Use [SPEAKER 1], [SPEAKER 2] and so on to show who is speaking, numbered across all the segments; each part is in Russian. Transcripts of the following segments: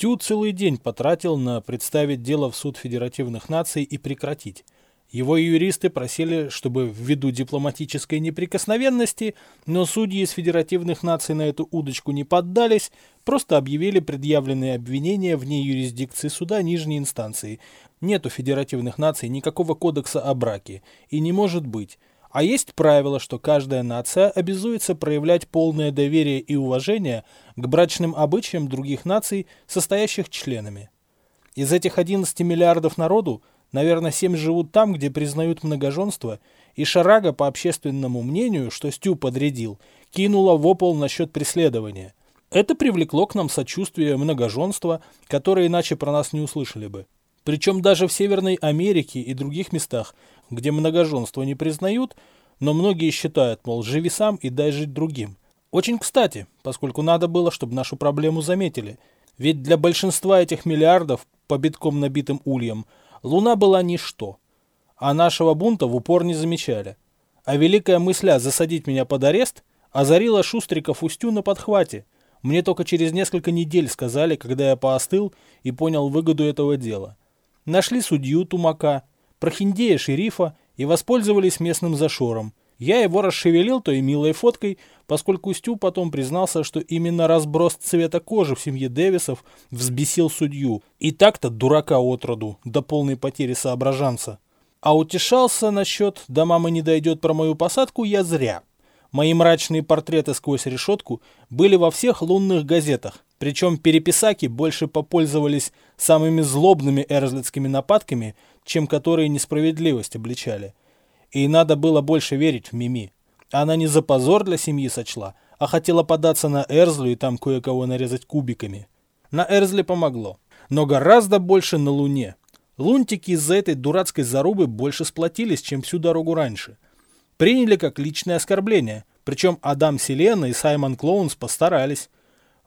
[SPEAKER 1] Стю целый день потратил на представить дело в суд федеративных наций и прекратить. Его юристы просили, чтобы ввиду дипломатической неприкосновенности, но судьи из федеративных наций на эту удочку не поддались, просто объявили предъявленные обвинения вне юрисдикции суда нижней инстанции. Нет у федеративных наций никакого кодекса о браке, и не может быть. А есть правило, что каждая нация обязуется проявлять полное доверие и уважение к брачным обычаям других наций, состоящих членами. Из этих 11 миллиардов народу Наверное, семь живут там, где признают многоженство, и Шарага, по общественному мнению, что Стю подрядил, кинула в опол насчет преследования. Это привлекло к нам сочувствие многоженства, которое иначе про нас не услышали бы. Причем даже в Северной Америке и других местах, где многоженство не признают, но многие считают, мол, живи сам и дай жить другим. Очень кстати, поскольку надо было, чтобы нашу проблему заметили. Ведь для большинства этих миллиардов по битком набитым ульям – Луна была ничто, а нашего бунта в упор не замечали. А великая мысля засадить меня под арест озарила Шустриков Устю на подхвате. Мне только через несколько недель сказали, когда я поостыл и понял выгоду этого дела. Нашли судью Тумака, прохиндея шерифа и воспользовались местным зашором. Я его расшевелил той милой фоткой, поскольку Стю потом признался, что именно разброс цвета кожи в семье Дэвисов взбесил судью. И так-то дурака отроду, до полной потери соображанца. А утешался насчет «до мамы не дойдет про мою посадку» я зря. Мои мрачные портреты сквозь решетку были во всех лунных газетах, причем переписаки больше попользовались самыми злобными эрзлицкими нападками, чем которые несправедливость обличали. И надо было больше верить в Мими. Она не за позор для семьи сочла, а хотела податься на Эрзлу и там кое-кого нарезать кубиками. На Эрзле помогло. Но гораздо больше на Луне. Лунтики из-за этой дурацкой зарубы больше сплотились, чем всю дорогу раньше. Приняли как личное оскорбление. Причем Адам Селена и Саймон Клоунс постарались.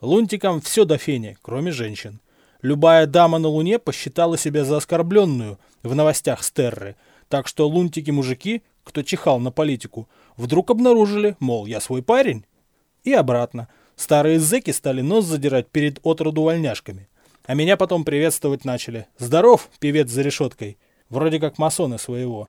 [SPEAKER 1] Лунтикам все до фени, кроме женщин. Любая дама на Луне посчитала себя за оскорбленную в новостях Стерры – так что лунтики-мужики, кто чихал на политику, вдруг обнаружили, мол, я свой парень. И обратно. Старые зэки стали нос задирать перед отроду вольняшками. А меня потом приветствовать начали. Здоров, певец за решеткой. Вроде как масоны своего.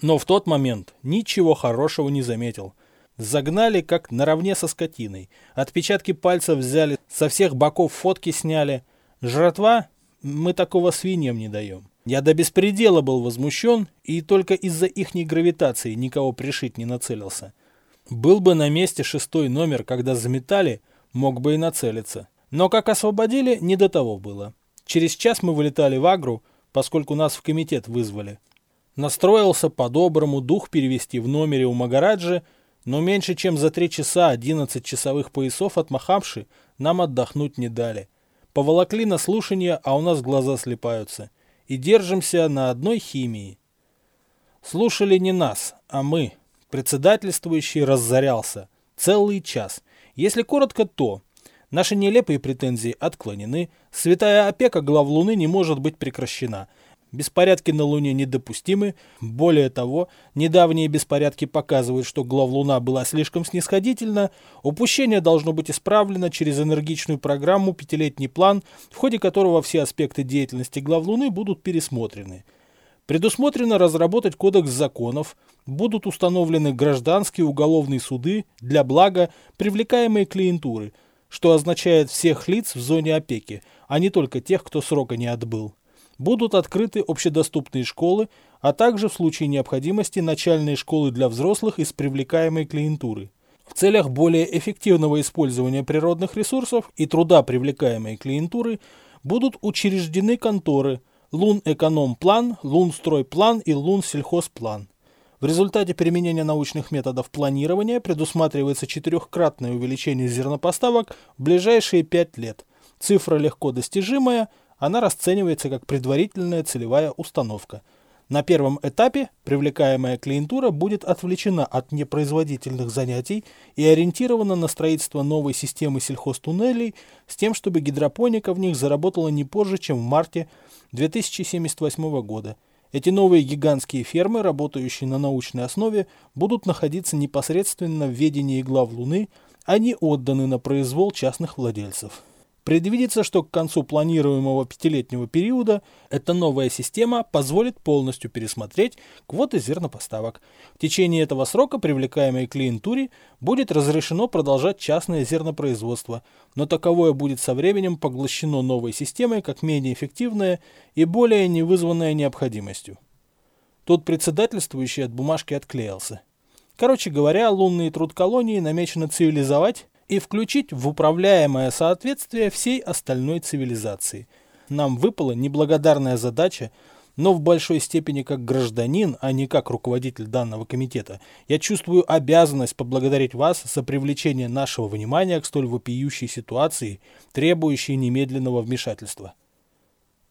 [SPEAKER 1] Но в тот момент ничего хорошего не заметил. Загнали как наравне со скотиной. Отпечатки пальцев взяли, со всех боков фотки сняли. Жратва? Мы такого свиньям не даем. Я до беспредела был возмущен и только из-за ихней гравитации никого пришить не нацелился. Был бы на месте шестой номер, когда заметали, мог бы и нацелиться. Но как освободили, не до того было. Через час мы вылетали в Агру, поскольку нас в комитет вызвали. Настроился по-доброму дух перевести в номере у Магараджи, но меньше чем за три часа 11 часовых поясов отмахавши, нам отдохнуть не дали. Поволокли на слушание, а у нас глаза слепаются – и держимся на одной химии. Слушали не нас, а мы. Председательствующий разорялся. Целый час. Если коротко, то наши нелепые претензии отклонены, святая опека глав Луны не может быть прекращена – Беспорядки на Луне недопустимы. Более того, недавние беспорядки показывают, что главлуна была слишком снисходительна. Упущение должно быть исправлено через энергичную программу «Пятилетний план», в ходе которого все аспекты деятельности главлуны будут пересмотрены. Предусмотрено разработать кодекс законов, будут установлены гражданские уголовные суды для блага привлекаемой клиентуры, что означает всех лиц в зоне опеки, а не только тех, кто срока не отбыл. Будут открыты общедоступные школы, а также в случае необходимости начальные школы для взрослых из привлекаемой клиентуры. В целях более эффективного использования природных ресурсов и труда привлекаемой клиентуры будут учреждены конторы Лун-эконом-план, Лун-строй-план и Лун-сельхозплан. В результате применения научных методов планирования предусматривается четырехкратное увеличение зернопоставок в ближайшие пять лет. Цифра легко достижимая – она расценивается как предварительная целевая установка. На первом этапе привлекаемая клиентура будет отвлечена от непроизводительных занятий и ориентирована на строительство новой системы сельхозтуннелей с тем, чтобы гидропоника в них заработала не позже, чем в марте 2078 года. Эти новые гигантские фермы, работающие на научной основе, будут находиться непосредственно в ведении глав Луны, а не отданы на произвол частных владельцев. Предвидится, что к концу планируемого пятилетнего периода эта новая система позволит полностью пересмотреть квоты зернопоставок. В течение этого срока привлекаемой клиентуре будет разрешено продолжать частное зернопроизводство, но таковое будет со временем поглощено новой системой как менее эффективное и более невызванное необходимостью. Тут председательствующий от бумажки отклеился. Короче говоря, лунный труд колонии намечено цивилизовать и включить в управляемое соответствие всей остальной цивилизации. Нам выпала неблагодарная задача, но в большой степени как гражданин, а не как руководитель данного комитета, я чувствую обязанность поблагодарить вас за привлечение нашего внимания к столь вопиющей ситуации, требующей немедленного вмешательства.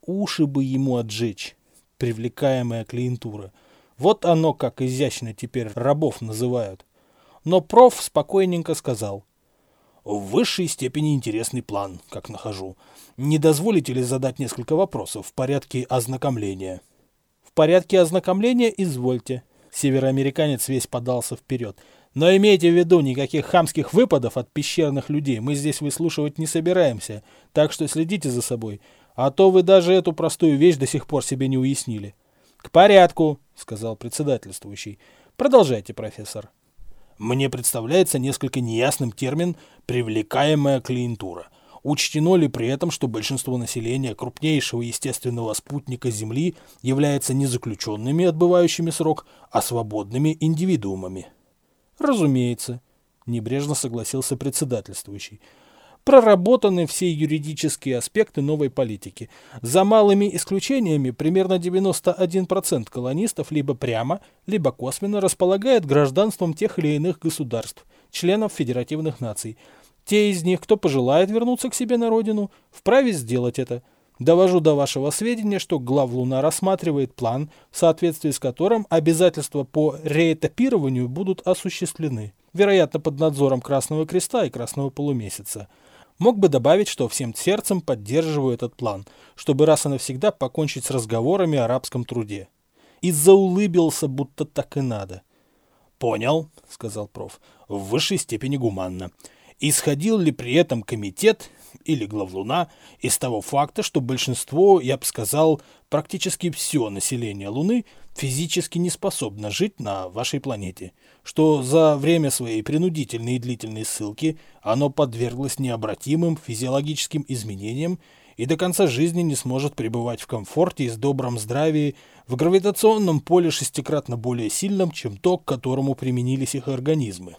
[SPEAKER 1] Уши бы ему отжечь, привлекаемая клиентура. Вот оно как изящно теперь рабов называют. Но проф спокойненько сказал – в высшей степени интересный план, как нахожу. Не дозволите ли задать несколько вопросов в порядке ознакомления? В порядке ознакомления извольте. Североамериканец весь подался вперед. Но имейте в виду, никаких хамских выпадов от пещерных людей мы здесь выслушивать не собираемся, так что следите за собой, а то вы даже эту простую вещь до сих пор себе не уяснили. — К порядку, — сказал председательствующий. — Продолжайте, профессор. Мне представляется несколько неясным термин «привлекаемая клиентура». Учтено ли при этом, что большинство населения крупнейшего естественного спутника Земли является не заключенными, отбывающими срок, а свободными индивидуумами? Разумеется, небрежно согласился председательствующий проработаны все юридические аспекты новой политики. За малыми исключениями примерно 91% колонистов либо прямо, либо косвенно располагает гражданством тех или иных государств, членов федеративных наций. Те из них, кто пожелает вернуться к себе на родину, вправе сделать это. Довожу до вашего сведения, что главлуна рассматривает план, в соответствии с которым обязательства по реэтапированию будут осуществлены, вероятно, под надзором Красного Креста и Красного Полумесяца. Мог бы добавить, что всем сердцем поддерживаю этот план, чтобы раз и навсегда покончить с разговорами о арабском труде. И заулыбился, будто так и надо. «Понял», — сказал проф, — «в высшей степени гуманно. Исходил ли при этом комитет или главлуна из того факта, что большинство, я бы сказал, практически все население Луны физически не способно жить на вашей планете, что за время своей принудительной и длительной ссылки оно подверглось необратимым физиологическим изменениям и до конца жизни не сможет пребывать в комфорте и с добром здравии в гравитационном поле шестикратно более сильном, чем то, к которому применились их организмы.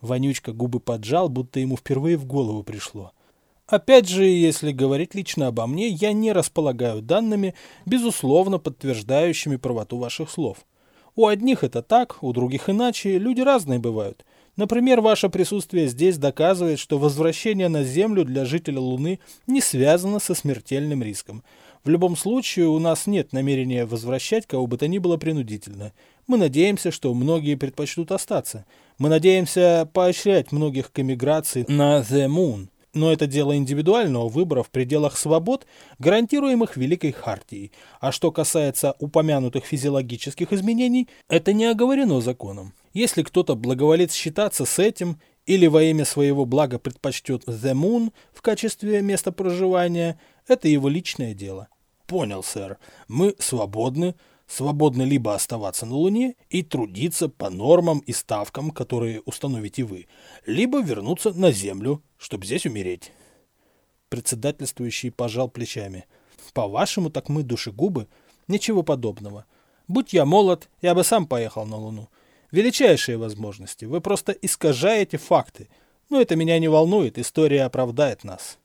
[SPEAKER 1] Вонючка губы поджал, будто ему впервые в голову пришло. Опять же, если говорить лично обо мне, я не располагаю данными, безусловно подтверждающими правоту ваших слов. У одних это так, у других иначе, люди разные бывают. Например, ваше присутствие здесь доказывает, что возвращение на Землю для жителя Луны не связано со смертельным риском. В любом случае, у нас нет намерения возвращать кого бы то ни было принудительно. Мы надеемся, что многие предпочтут остаться. Мы надеемся поощрять многих к эмиграции на The Moon но это дело индивидуального выбора в пределах свобод, гарантируемых Великой Хартией. А что касается упомянутых физиологических изменений, это не оговорено законом. Если кто-то благоволит считаться с этим или во имя своего блага предпочтет The Moon в качестве места проживания, это его личное дело. Понял, сэр. Мы свободны, свободны либо оставаться на Луне и трудиться по нормам и ставкам, которые установите вы, либо вернуться на Землю, чтобы здесь умереть. Председательствующий пожал плечами. По-вашему, так мы душегубы? Ничего подобного. Будь я молод, я бы сам поехал на Луну. Величайшие возможности. Вы просто искажаете факты. Но это меня не волнует, история оправдает нас.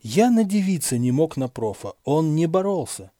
[SPEAKER 1] Я надевиться не мог на профа. Он не боролся.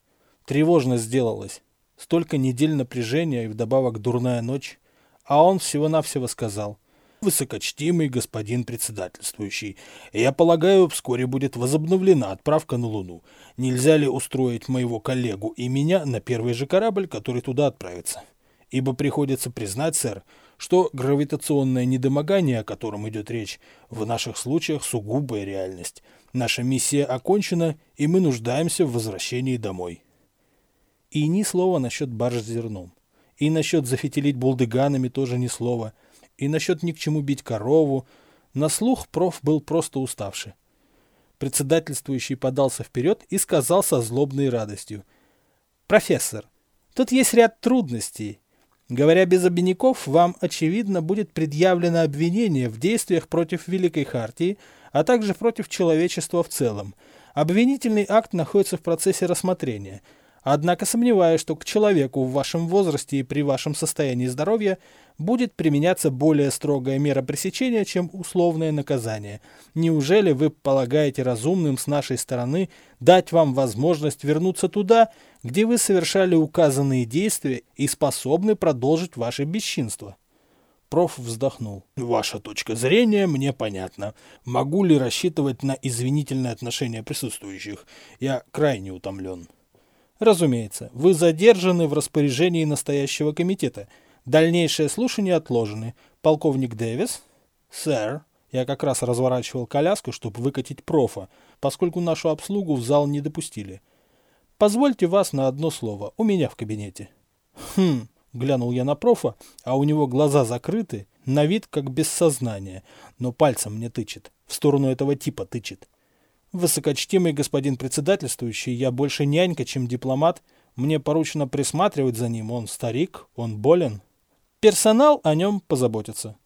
[SPEAKER 1] Тревожно сделалось. Столько недель напряжения и вдобавок дурная ночь. А он всего-навсего сказал. Высокочтимый господин председательствующий, я полагаю, вскоре будет возобновлена отправка на Луну. Нельзя ли устроить моего коллегу и меня на первый же корабль, который туда отправится? Ибо приходится признать, сэр, что гравитационное недомогание, о котором идет речь, в наших случаях сугубая реальность. Наша миссия окончена, и мы нуждаемся в возвращении домой. И ни слова насчет барж с зерном. И насчет зафитилить булдыганами тоже ни слова. И насчет ни к чему бить корову. На слух проф был просто уставший. Председательствующий подался вперед и сказал со злобной радостью. «Профессор, тут есть ряд трудностей. Говоря без обиняков, вам, очевидно, будет предъявлено обвинение в действиях против Великой Хартии, а также против человечества в целом. Обвинительный акт находится в процессе рассмотрения – Однако сомневаюсь, что к человеку в вашем возрасте и при вашем состоянии здоровья будет применяться более строгая мера пресечения, чем условное наказание. Неужели вы полагаете разумным с нашей стороны дать вам возможность вернуться туда, где вы совершали указанные действия и способны продолжить ваше бесчинство? Проф вздохнул. «Ваша точка зрения мне понятна. Могу ли рассчитывать на извинительное отношение присутствующих? Я крайне утомлен». Разумеется, вы задержаны в распоряжении настоящего комитета. Дальнейшие слушания отложены. Полковник Дэвис? Сэр. Я как раз разворачивал коляску, чтобы выкатить профа, поскольку нашу обслугу в зал не допустили. Позвольте вас на одно слово. У меня в кабинете. Хм, глянул я на профа, а у него глаза закрыты, на вид как без сознания, но пальцем мне тычет. В сторону этого типа тычет. Высокочтимый господин председательствующий, я больше нянька, чем дипломат. Мне поручено присматривать за ним. Он старик, он болен. Персонал о нем позаботится.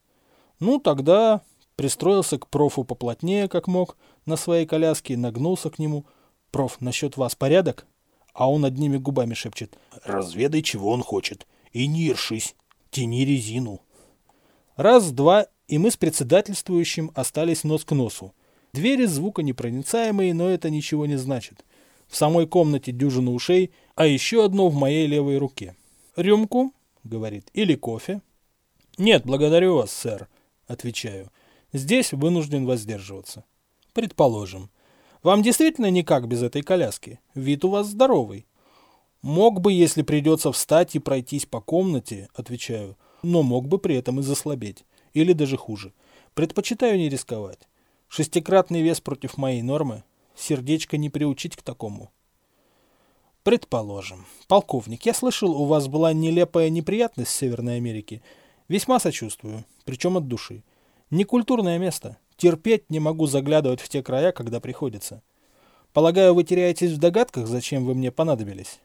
[SPEAKER 1] Ну, тогда пристроился к профу поплотнее, как мог, на своей коляске, нагнулся к нему. «Проф, насчет вас порядок?» А он одними губами шепчет. «Разведай, чего он хочет. И не ершись. Тяни резину». Раз, два, и мы с председательствующим остались нос к носу. Двери звуконепроницаемые, но это ничего не значит. В самой комнате дюжина ушей, а еще одно в моей левой руке. «Рюмку?» — говорит. «Или кофе?» «Нет, благодарю вас, сэр», — отвечаю. «Здесь вынужден воздерживаться». «Предположим. Вам действительно никак без этой коляски? Вид у вас здоровый». «Мог бы, если придется встать и пройтись по комнате», — отвечаю, «но мог бы при этом и заслабеть. Или даже хуже. Предпочитаю не рисковать. Шестикратный вес против моей нормы? Сердечко не приучить к такому. Предположим. Полковник, я слышал, у вас была нелепая неприятность в Северной Америке. Весьма сочувствую, причем от души. Некультурное место. Терпеть не могу заглядывать в те края, когда приходится. Полагаю, вы теряетесь в догадках, зачем вы мне понадобились?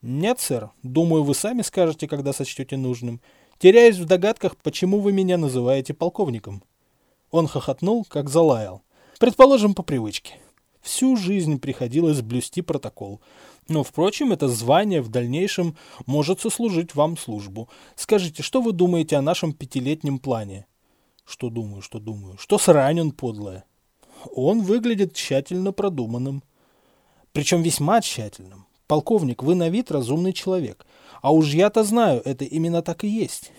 [SPEAKER 1] Нет, сэр. Думаю, вы сами скажете, когда сочтете нужным. Теряюсь в догадках, почему вы меня называете полковником. Он хохотнул, как залаял. Предположим, по привычке. Всю жизнь приходилось блюсти протокол. Но, впрочем, это звание в дальнейшем может сослужить вам службу. Скажите, что вы думаете о нашем пятилетнем плане? Что думаю, что думаю. Что сранен, подлое. Он выглядит тщательно продуманным. Причем весьма тщательным. Полковник, вы на вид разумный человек. А уж я-то знаю, это именно так и есть.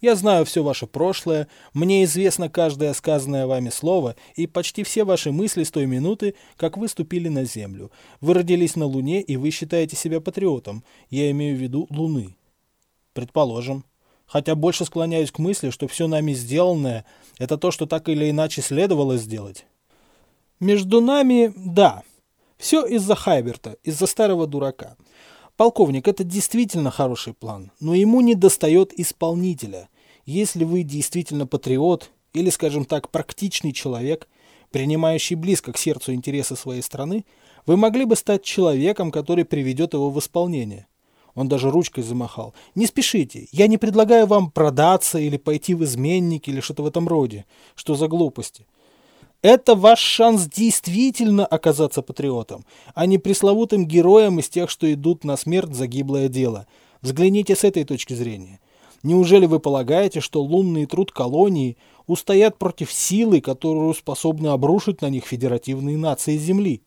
[SPEAKER 1] Я знаю все ваше прошлое, мне известно каждое сказанное вами слово и почти все ваши мысли с той минуты, как вы ступили на Землю. Вы родились на Луне, и вы считаете себя патриотом. Я имею в виду Луны. Предположим. Хотя больше склоняюсь к мысли, что все нами сделанное – это то, что так или иначе следовало сделать. Между нами – да. Все из-за Хайберта, из-за старого дурака. Полковник, это действительно хороший план, но ему не достает исполнителя. Если вы действительно патриот, или, скажем так, практичный человек, принимающий близко к сердцу интересы своей страны, вы могли бы стать человеком, который приведет его в исполнение. Он даже ручкой замахал. Не спешите, я не предлагаю вам продаться или пойти в изменники или что-то в этом роде. Что за глупости? Это ваш шанс действительно оказаться патриотом, а не пресловутым героем из тех, что идут на смерть за гиблое дело. Взгляните с этой точки зрения. Неужели вы полагаете, что лунный труд колонии устоят против силы, которую способны обрушить на них федеративные нации Земли?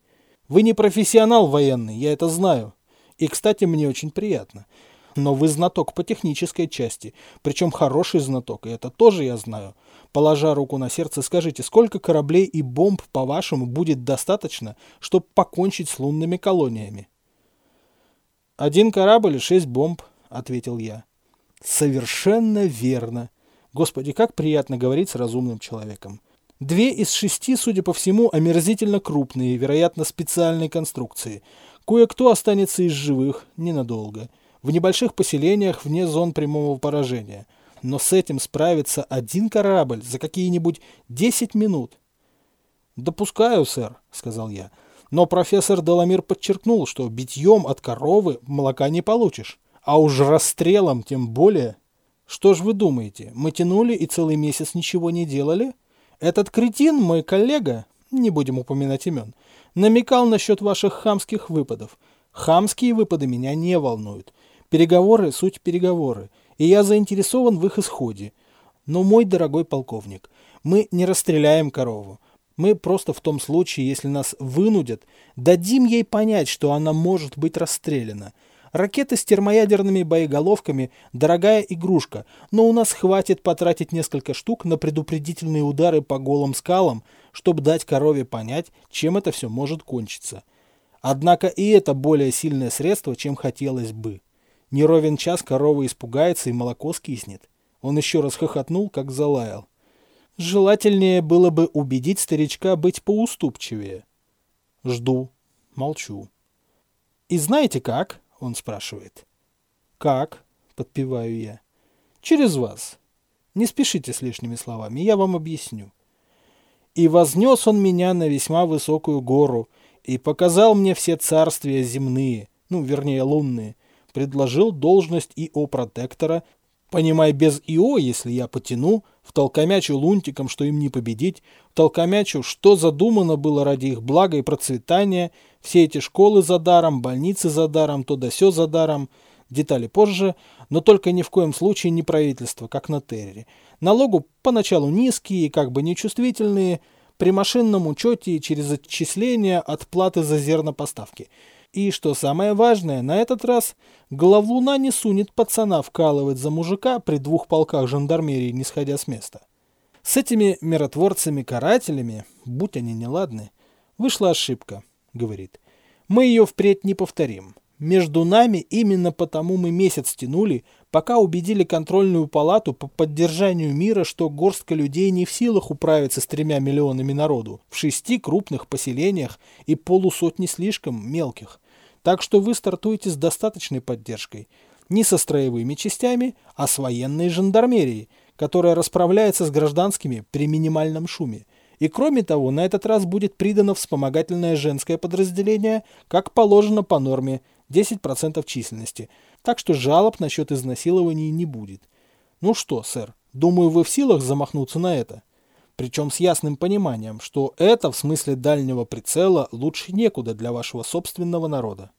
[SPEAKER 1] Вы не профессионал военный, я это знаю. И, кстати, мне очень приятно. Но вы знаток по технической части, причем хороший знаток, и это тоже я знаю. Положа руку на сердце, скажите, сколько кораблей и бомб, по-вашему, будет достаточно, чтобы покончить с лунными колониями? «Один корабль и шесть бомб», — ответил я. «Совершенно верно. Господи, как приятно говорить с разумным человеком. Две из шести, судя по всему, омерзительно крупные, вероятно, специальной конструкции. Кое-кто останется из живых ненадолго. В небольших поселениях вне зон прямого поражения — но с этим справится один корабль за какие-нибудь 10 минут. «Допускаю, сэр», — сказал я. «Но профессор Деламир подчеркнул, что битьем от коровы молока не получишь, а уж расстрелом тем более. Что ж вы думаете, мы тянули и целый месяц ничего не делали? Этот кретин, мой коллега, не будем упоминать имен, намекал насчет ваших хамских выпадов. Хамские выпады меня не волнуют. Переговоры – суть переговоры, и я заинтересован в их исходе. Но, мой дорогой полковник, мы не расстреляем корову. Мы просто в том случае, если нас вынудят, дадим ей понять, что она может быть расстреляна. Ракеты с термоядерными боеголовками – дорогая игрушка, но у нас хватит потратить несколько штук на предупредительные удары по голым скалам, чтобы дать корове понять, чем это все может кончиться. Однако и это более сильное средство, чем хотелось бы. Не ровен час корова испугается и молоко скиснет. Он еще раз хохотнул, как залаял. Желательнее было бы убедить старичка быть поуступчивее. Жду. Молчу. «И знаете как?» — он спрашивает. «Как?» — подпеваю я. «Через вас. Не спешите с лишними словами, я вам объясню». «И вознес он меня на весьма высокую гору, и показал мне все царствия земные, ну, вернее, лунные, предложил должность ИО-протектора, понимай, без ИО, если я потяну, в толкомячу лунтиком, что им не победить, в толкомячу, что задумано было ради их блага и процветания, все эти школы за даром, больницы за даром, то да сё за даром, детали позже, но только ни в коем случае не правительство, как на Террере. Налогу поначалу низкие и как бы нечувствительные, при машинном учете и через отчисления от платы за зернопоставки – и, что самое важное, на этот раз главлуна не сунет пацана вкалывать за мужика при двух полках жандармерии, не сходя с места. С этими миротворцами-карателями, будь они неладны, вышла ошибка, говорит. Мы ее впредь не повторим. Между нами именно потому мы месяц тянули, пока убедили контрольную палату по поддержанию мира, что горстка людей не в силах управиться с тремя миллионами народу в шести крупных поселениях и полусотни слишком мелких. Так что вы стартуете с достаточной поддержкой. Не со строевыми частями, а с военной жандармерией, которая расправляется с гражданскими при минимальном шуме. И кроме того, на этот раз будет придано вспомогательное женское подразделение, как положено по норме, 10% численности, так что жалоб насчет изнасилований не будет. Ну что, сэр, думаю, вы в силах замахнуться на это? Причем с ясным пониманием, что это в смысле дальнего прицела лучше некуда для вашего собственного народа.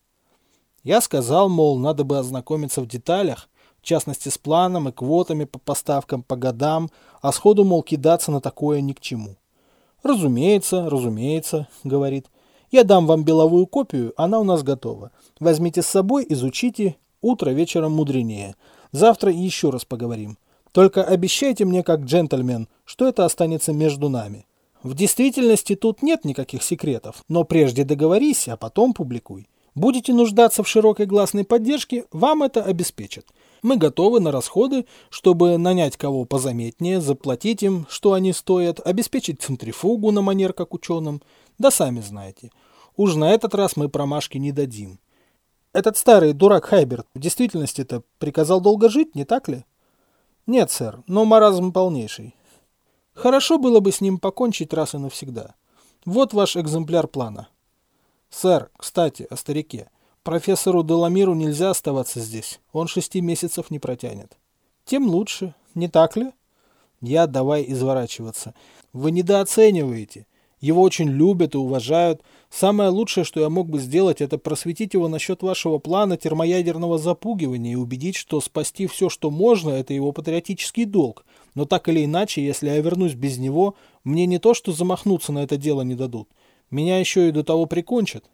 [SPEAKER 1] Я сказал, мол, надо бы ознакомиться в деталях, в частности с планом и квотами по поставкам по годам, а сходу, мол, кидаться на такое ни к чему. «Разумеется, разумеется», — говорит. «Я дам вам беловую копию, она у нас готова. Возьмите с собой, изучите, утро вечером мудренее. Завтра еще раз поговорим. Только обещайте мне, как джентльмен, что это останется между нами. В действительности тут нет никаких секретов, но прежде договорись, а потом публикуй. Будете нуждаться в широкой гласной поддержке, вам это обеспечат. Мы готовы на расходы, чтобы нанять кого позаметнее, заплатить им, что они стоят, обеспечить центрифугу на манер как ученым. Да сами знаете. Уж на этот раз мы промашки не дадим. Этот старый дурак Хайберт в действительности-то приказал долго жить, не так ли? Нет, сэр, но маразм полнейший. Хорошо было бы с ним покончить раз и навсегда. Вот ваш экземпляр плана. Сэр, кстати, о старике. Профессору Деламиру нельзя оставаться здесь. Он шести месяцев не протянет. Тем лучше, не так ли? Я давай изворачиваться. Вы недооцениваете. Его очень любят и уважают. Самое лучшее, что я мог бы сделать, это просветить его насчет вашего плана термоядерного запугивания и убедить, что спасти все, что можно, это его патриотический долг. Но так или иначе, если я вернусь без него, мне не то, что замахнуться на это дело не дадут. Меня еще и до того прикончат.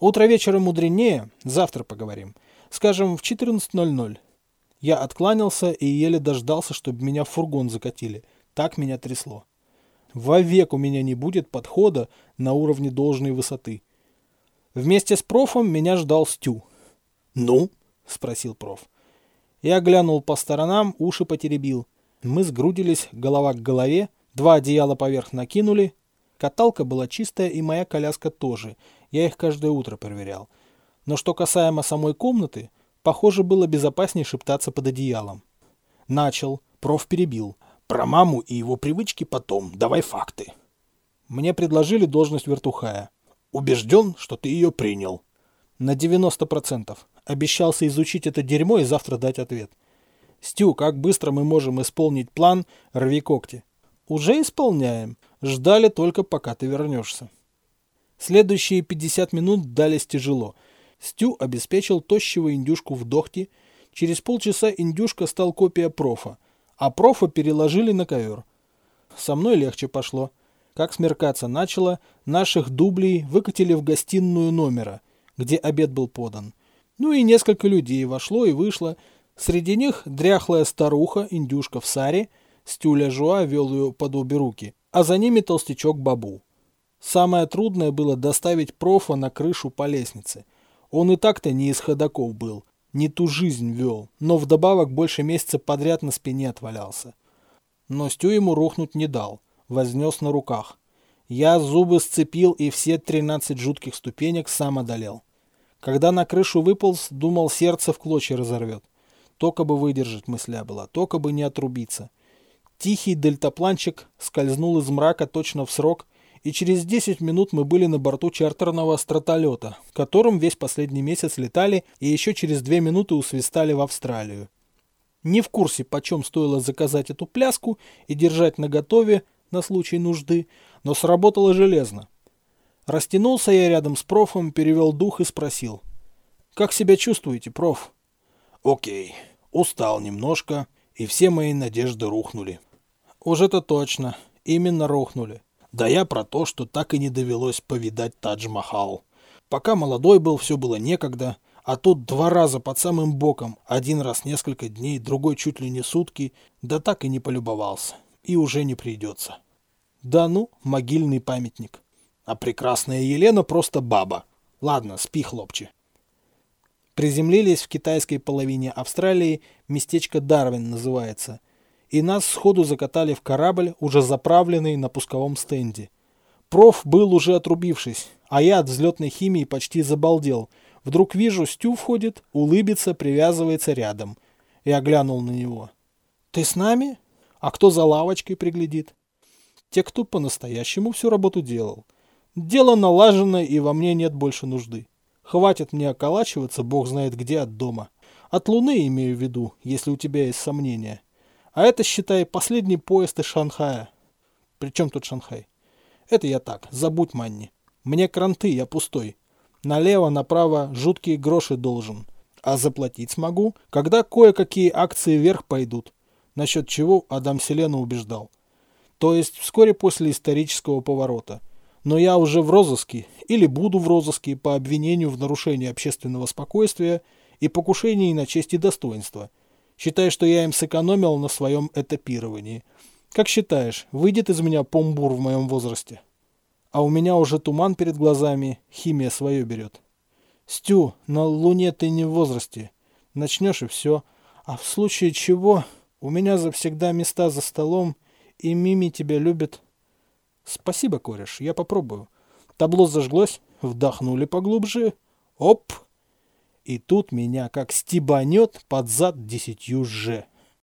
[SPEAKER 1] Утро вечера мудренее, завтра поговорим. Скажем, в 14.00. Я откланялся и еле дождался, чтобы меня в фургон закатили. Так меня трясло. Вовек у меня не будет подхода на уровне должной высоты. Вместе с профом меня ждал Стю. «Ну?» – спросил проф. Я глянул по сторонам, уши потеребил. Мы сгрудились, голова к голове, два одеяла поверх накинули. Каталка была чистая, и моя коляска тоже. Я их каждое утро проверял. Но что касаемо самой комнаты, похоже, было безопаснее шептаться под одеялом. Начал, проф перебил – про маму и его привычки потом. Давай факты. Мне предложили должность вертухая.
[SPEAKER 2] Убежден, что ты ее принял.
[SPEAKER 1] На 90%. Обещался изучить это дерьмо и завтра дать ответ. Стю, как быстро мы можем исполнить план «Рви когти»? Уже исполняем. Ждали только, пока ты вернешься. Следующие 50 минут дались тяжело. Стю обеспечил тощего индюшку в дохте. Через полчаса индюшка стал копия профа, а профа переложили на ковер. Со мной легче пошло. Как смеркаться начало, наших дублей выкатили в гостиную номера, где обед был подан. Ну и несколько людей вошло и вышло. Среди них дряхлая старуха, индюшка в саре, Стюля Жуа вел ее под обе руки, а за ними толстячок Бабу. Самое трудное было доставить профа на крышу по лестнице. Он и так-то не из ходаков был, не ту жизнь вел, но вдобавок больше месяца подряд на спине отвалялся. Но Стю ему рухнуть не дал, вознес на руках. Я зубы сцепил и все тринадцать жутких ступенек сам одолел. Когда на крышу выполз, думал, сердце в клочья разорвет. Только бы выдержать мысля была, только бы не отрубиться. Тихий дельтапланчик скользнул из мрака точно в срок, и через 10 минут мы были на борту чартерного стратолета, которым весь последний месяц летали и еще через 2 минуты усвистали в Австралию. Не в курсе, почем стоило заказать эту пляску и держать наготове на случай нужды, но сработало железно. Растянулся я рядом с профом, перевел дух и спросил. «Как себя чувствуете, проф?»
[SPEAKER 2] «Окей. Устал немножко, и все мои надежды рухнули».
[SPEAKER 1] «Уж это точно. Именно рухнули.
[SPEAKER 2] Да я про то, что так и не довелось повидать Тадж-Махал. Пока молодой был, все было некогда, а тут два раза под самым боком, один раз несколько дней, другой чуть ли не сутки, да так и не полюбовался. И уже не придется.
[SPEAKER 1] Да ну, могильный памятник.
[SPEAKER 2] А прекрасная Елена просто баба. Ладно, спи, хлопче.
[SPEAKER 1] Приземлились в китайской половине Австралии, местечко Дарвин называется, и нас сходу закатали в корабль, уже заправленный на пусковом стенде. Проф был уже отрубившись, а я от взлетной химии почти забалдел. Вдруг вижу, Стю входит, улыбится, привязывается рядом. Я глянул на него. «Ты с нами? А кто за лавочкой приглядит?» Те, кто по-настоящему всю работу делал. Дело налажено, и во мне нет больше нужды. Хватит мне околачиваться, бог знает где, от дома. От Луны имею в виду, если у тебя есть сомнения. А это, считай, последний поезд из Шанхая. Причем тут Шанхай? Это я так, забудь, Манни. Мне кранты, я пустой. Налево, направо жуткие гроши должен. А заплатить смогу, когда кое-какие акции вверх пойдут. Насчет чего Адам Селена убеждал. То есть вскоре после исторического поворота но я уже в розыске или буду в розыске по обвинению в нарушении общественного спокойствия и покушении на честь и достоинство. Считай, что я им сэкономил на своем этапировании. Как считаешь, выйдет из меня помбур в моем возрасте? А у меня уже туман перед глазами, химия свое берет. Стю, на Луне ты не в возрасте. Начнешь и все. А в случае чего, у меня завсегда места за столом, и Мими тебя любит Спасибо, кореш, я попробую. Табло зажглось, вдохнули поглубже. Оп! И тут меня как стебанет под зад десятью же.